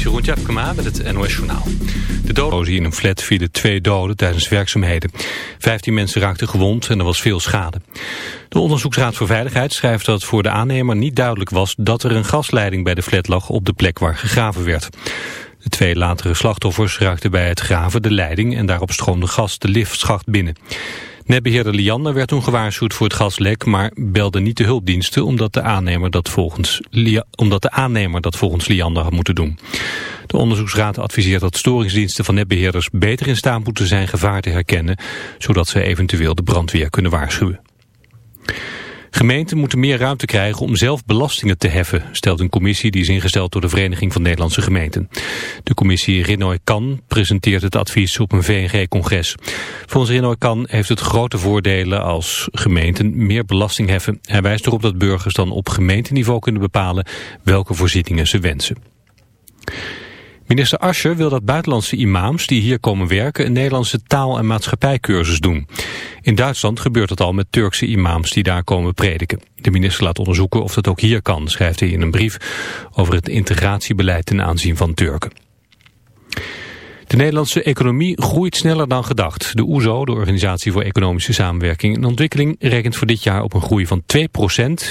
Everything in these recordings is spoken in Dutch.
is Jeroen met het NOS Journaal. De doden in een flat vielen twee doden tijdens werkzaamheden. Vijftien mensen raakten gewond en er was veel schade. De Onderzoeksraad voor Veiligheid schrijft dat voor de aannemer niet duidelijk was... dat er een gasleiding bij de flat lag op de plek waar gegraven werd. De twee latere slachtoffers raakten bij het graven de leiding... en daarop stroomde gas de liftschacht binnen. Netbeheerder Liander werd toen gewaarschuwd voor het gaslek, maar belde niet de hulpdiensten omdat de aannemer dat volgens, omdat de aannemer dat volgens Liander had moeten doen. De onderzoeksraad adviseert dat storingsdiensten van netbeheerders beter in staat moeten zijn gevaar te herkennen, zodat ze eventueel de brandweer kunnen waarschuwen. Gemeenten moeten meer ruimte krijgen om zelf belastingen te heffen, stelt een commissie die is ingesteld door de Vereniging van Nederlandse Gemeenten. De commissie Rinoy Kan presenteert het advies op een VNG-congres. Volgens Rinoy Kan heeft het grote voordelen als gemeenten meer belasting heffen. Hij wijst erop dat burgers dan op gemeenteniveau kunnen bepalen welke voorzieningen ze wensen. Minister Ascher wil dat buitenlandse imams die hier komen werken een Nederlandse taal- en maatschappijcursus doen. In Duitsland gebeurt het al met Turkse imams die daar komen prediken. De minister laat onderzoeken of dat ook hier kan, schrijft hij in een brief over het integratiebeleid ten aanzien van Turken. De Nederlandse economie groeit sneller dan gedacht. De OESO, de Organisatie voor Economische Samenwerking en Ontwikkeling, rekent voor dit jaar op een groei van 2%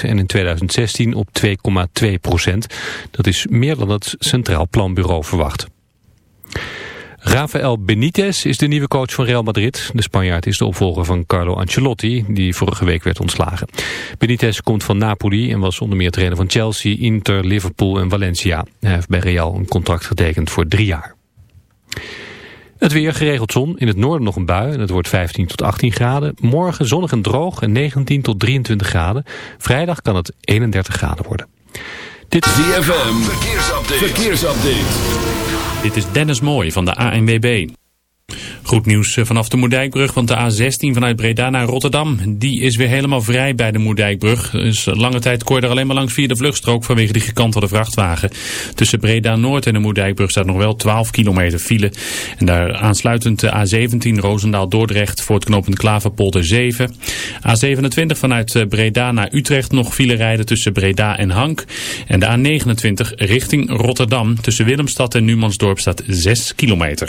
en in 2016 op 2,2%. Dat is meer dan het Centraal Planbureau verwacht. Rafael Benitez is de nieuwe coach van Real Madrid. De Spanjaard is de opvolger van Carlo Ancelotti, die vorige week werd ontslagen. Benitez komt van Napoli en was onder meer trainer van Chelsea, Inter, Liverpool en Valencia. Hij heeft bij Real een contract getekend voor drie jaar. Het weer geregeld zon, in het noorden nog een bui en het wordt 15 tot 18 graden. Morgen zonnig en droog en 19 tot 23 graden. Vrijdag kan het 31 graden worden. Dit is ZFM, verkeersupdate. verkeersupdate. Dit is Dennis Mooij van de ANWB. Goed nieuws eh, vanaf de Moerdijkbrug, want de A16 vanuit Breda naar Rotterdam, die is weer helemaal vrij bij de Moerdijkbrug. Dus lange tijd kon je er alleen maar langs via de vluchtstrook vanwege die gekantelde vrachtwagen. Tussen Breda Noord en de Moerdijkbrug staat nog wel 12 kilometer file. En daar aansluitend de A17 Roosendaal Dordrecht voor het knooppunt Klaverpolder 7. A27 vanuit eh, Breda naar Utrecht nog file rijden tussen Breda en Hank. En de A29 richting Rotterdam tussen Willemstad en Numansdorp staat 6 kilometer.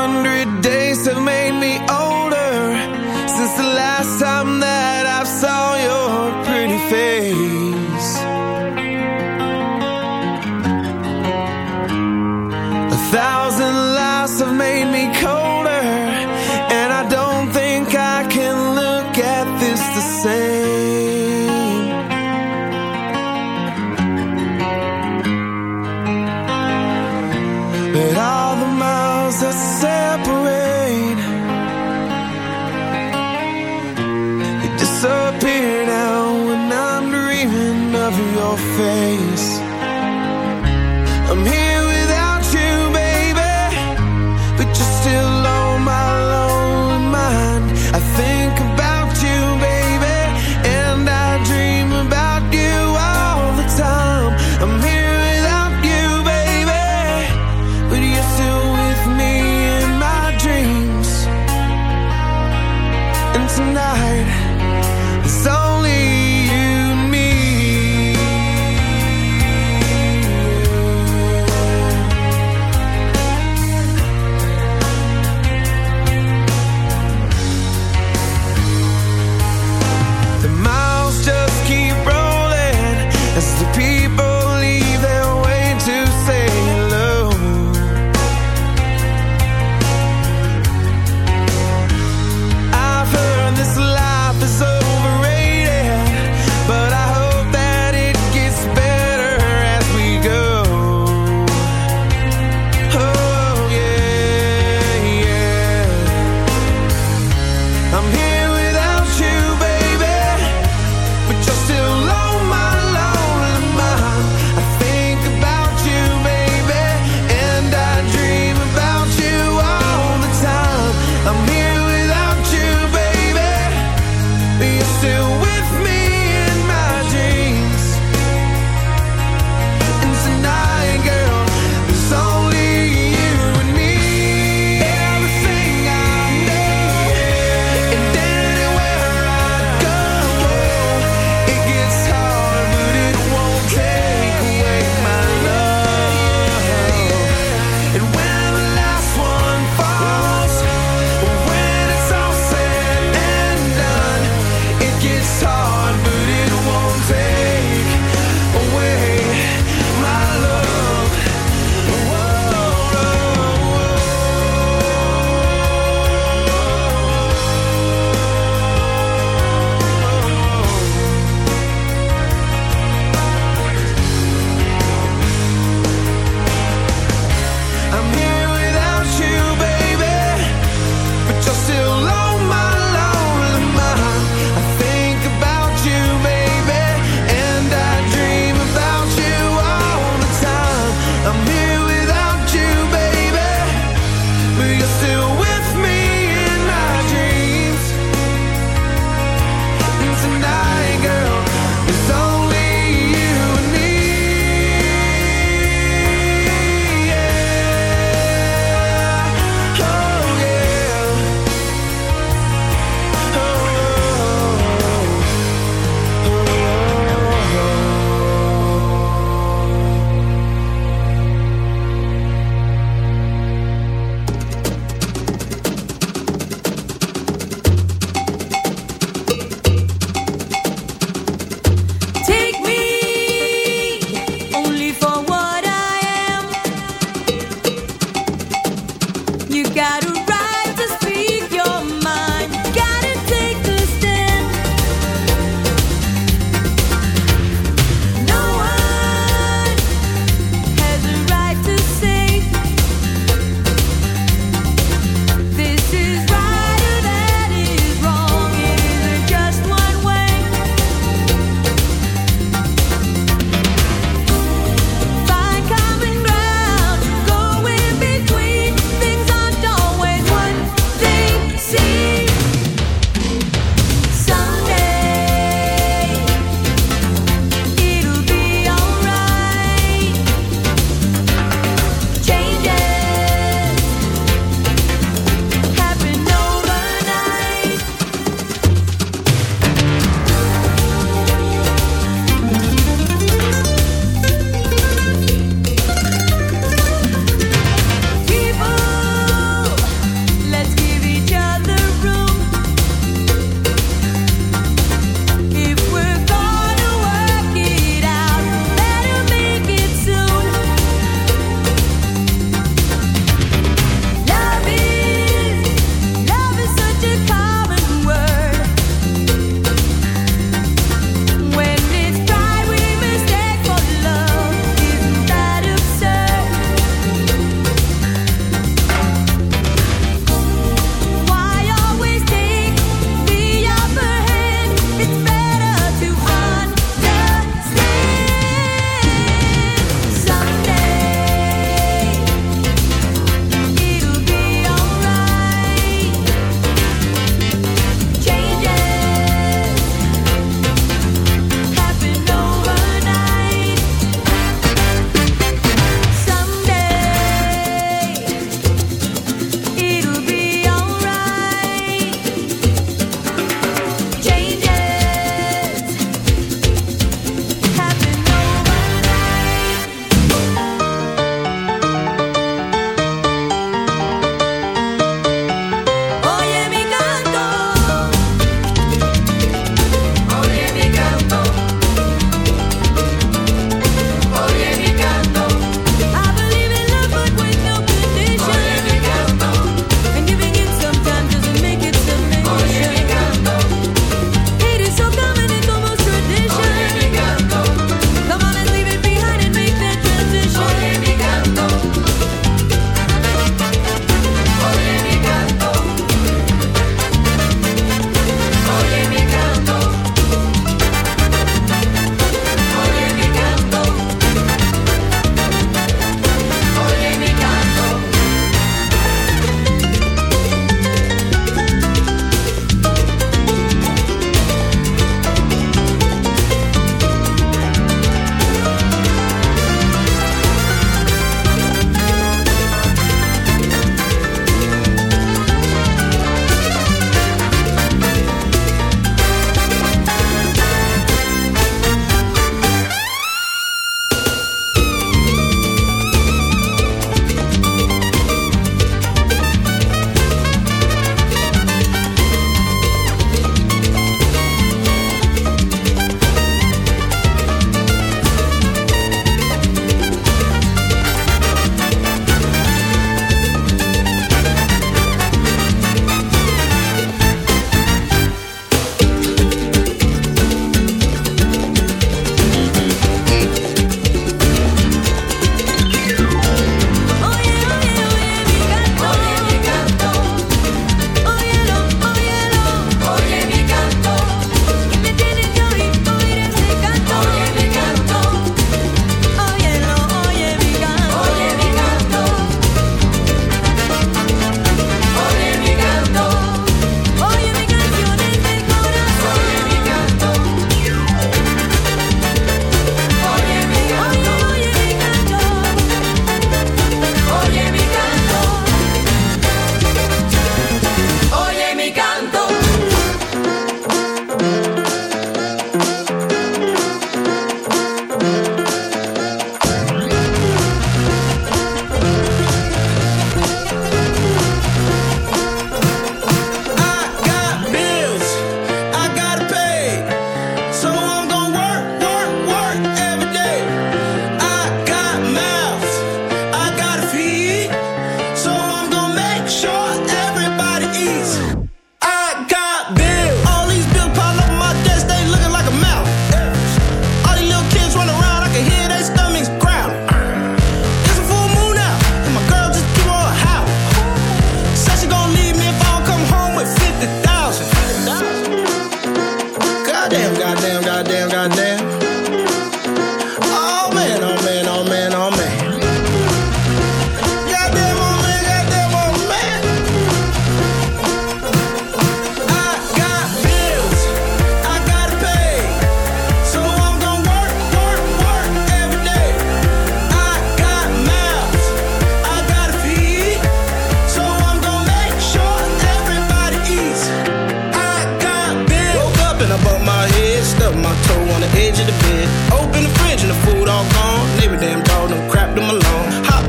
disappear now when I'm dreaming of your face.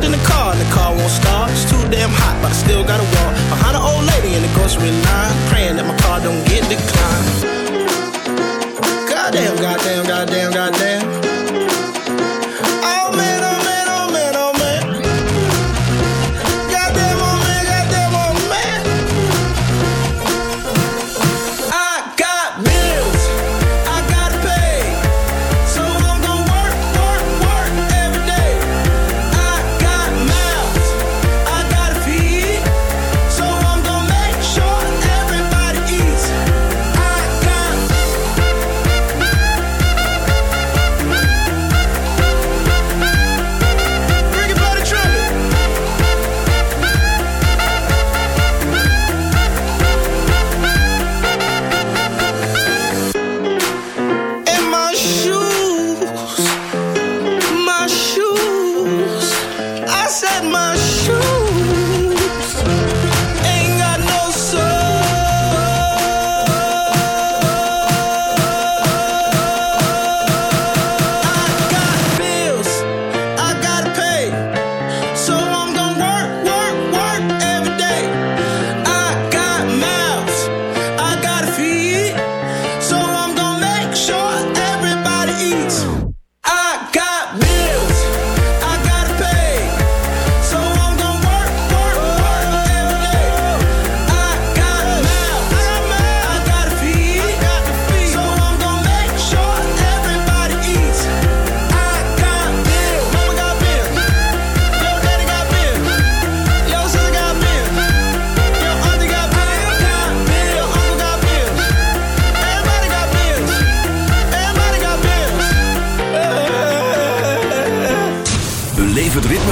in the car and the car won't start. It's too damn hot, but I still gotta walk. Behind an old lady in the grocery line, praying that my car don't get declined.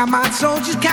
got my soldiers.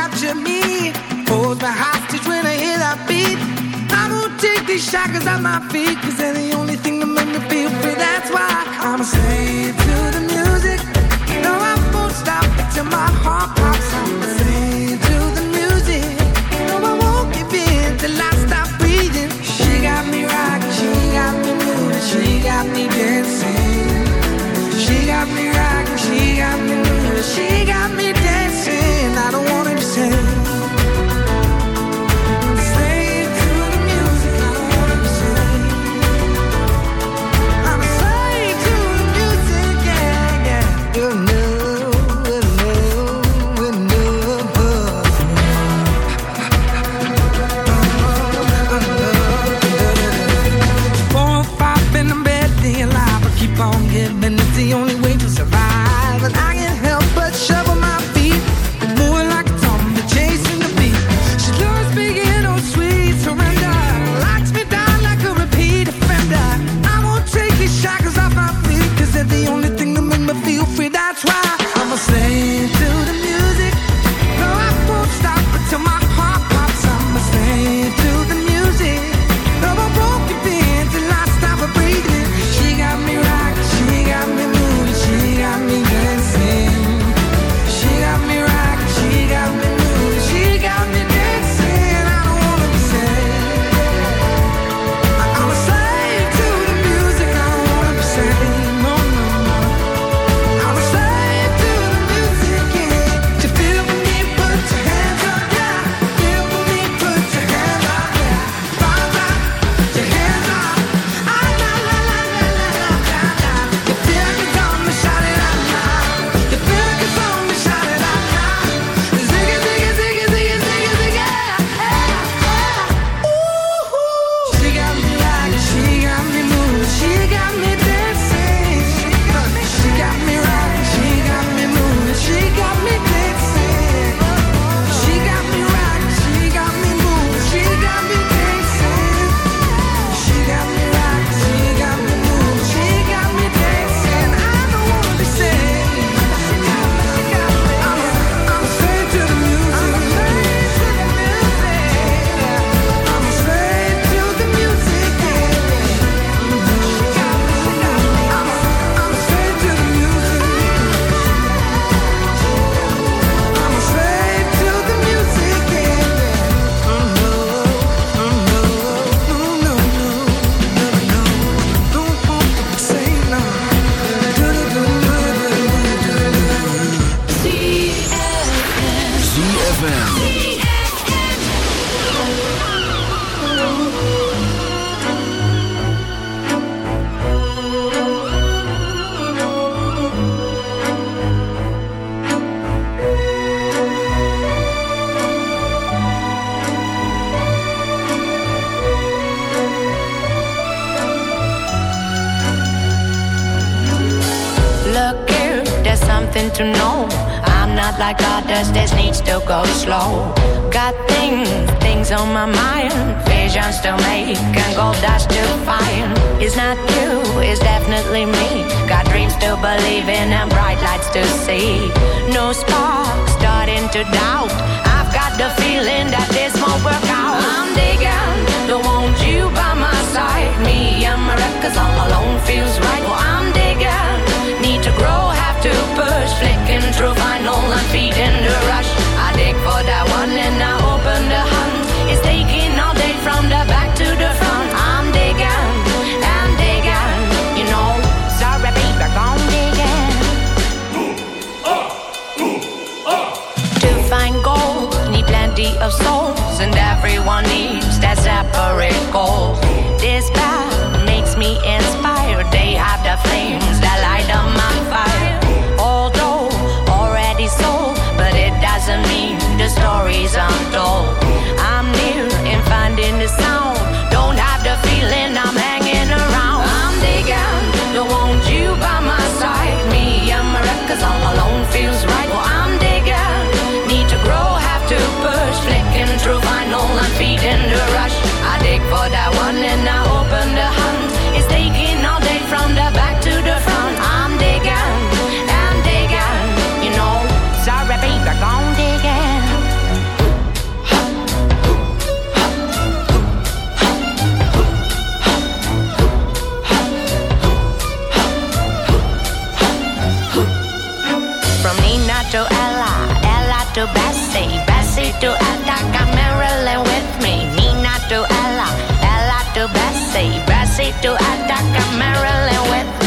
Tennessee to Atacama, Maryland with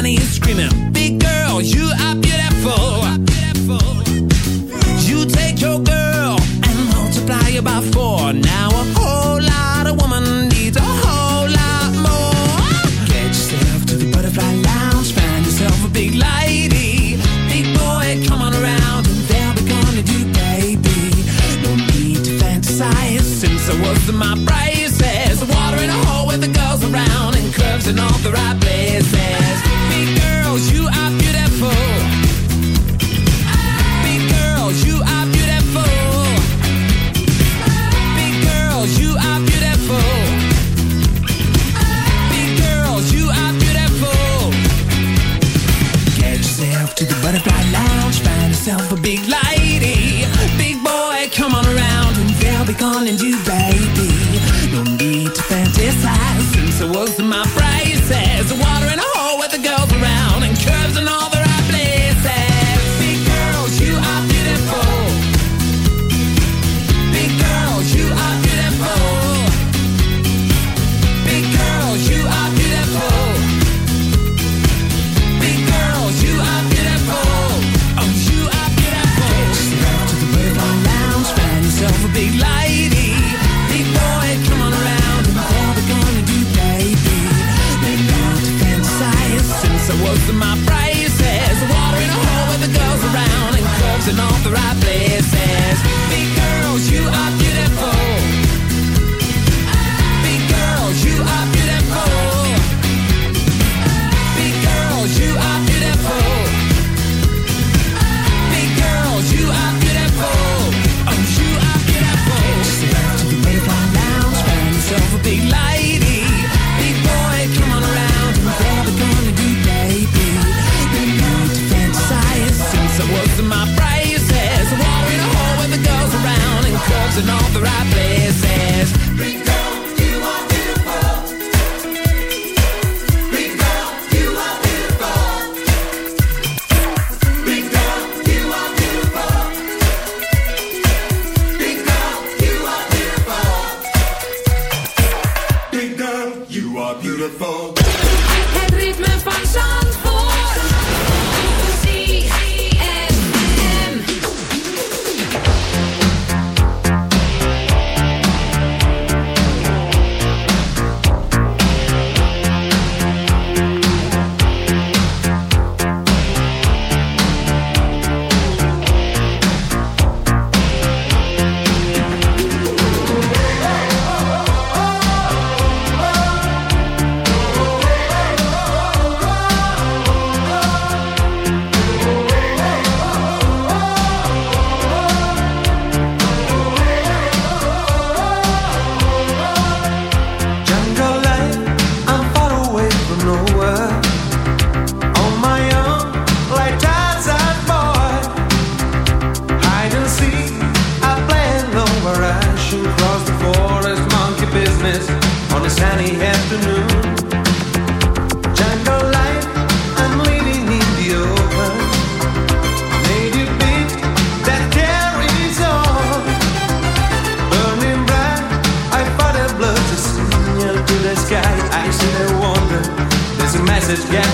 money and scream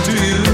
do you.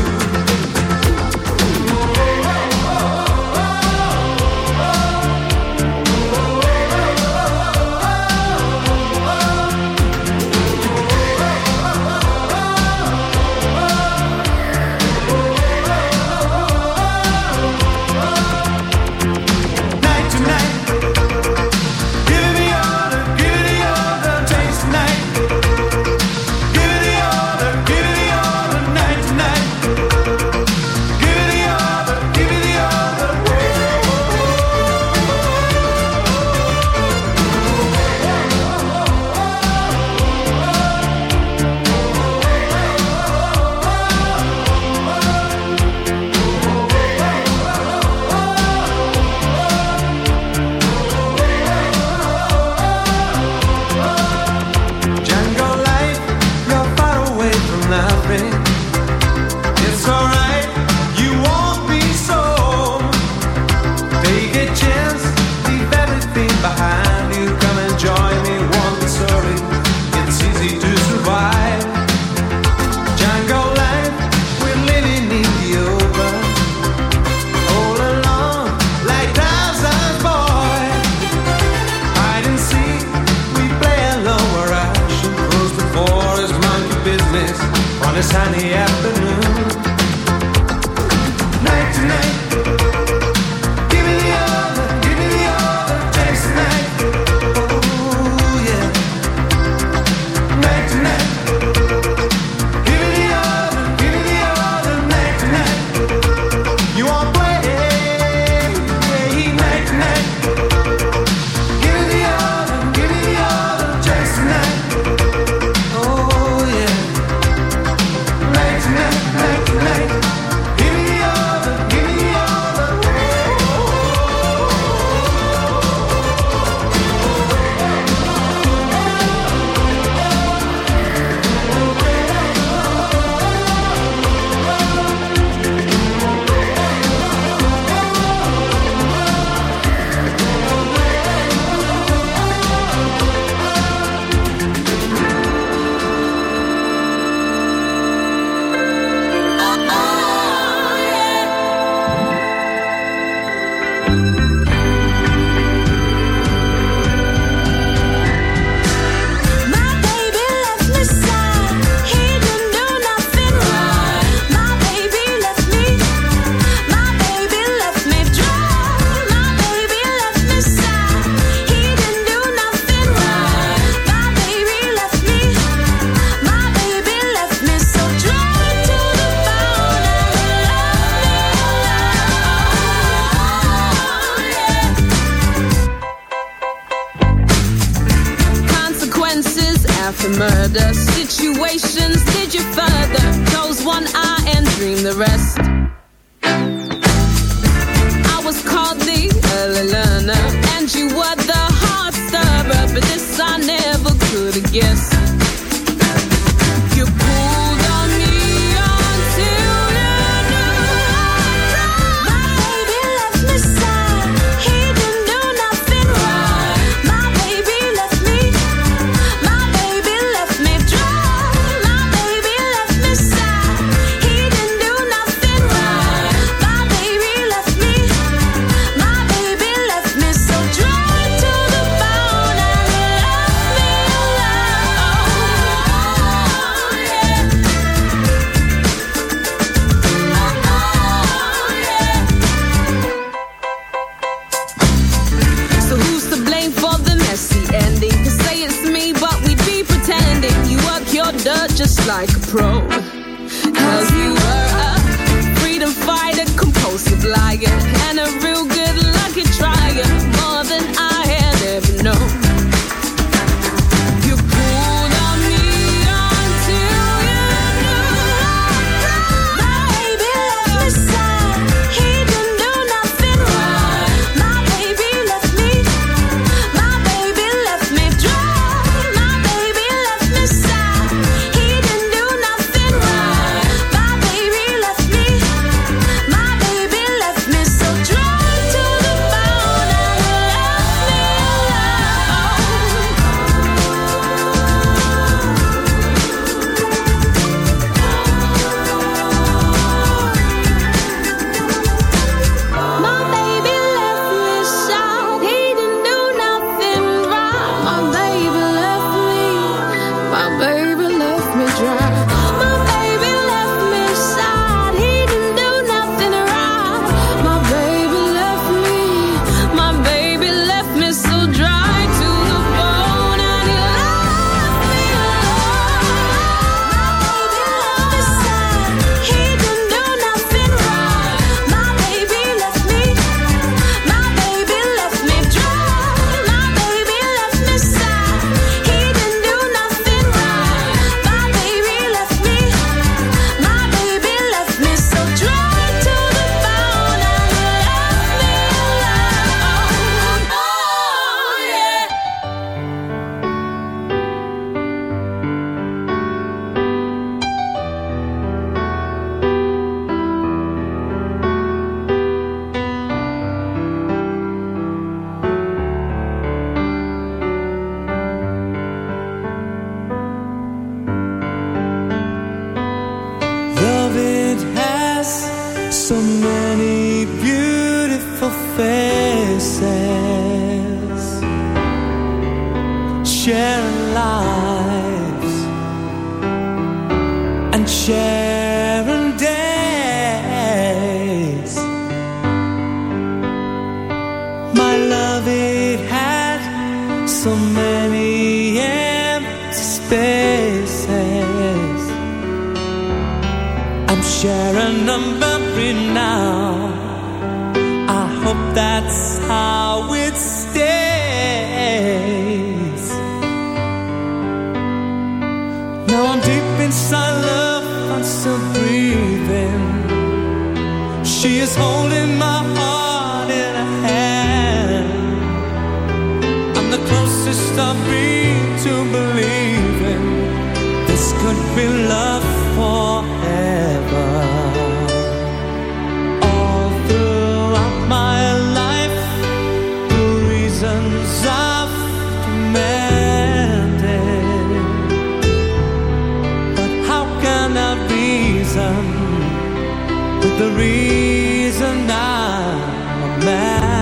The reason I'm a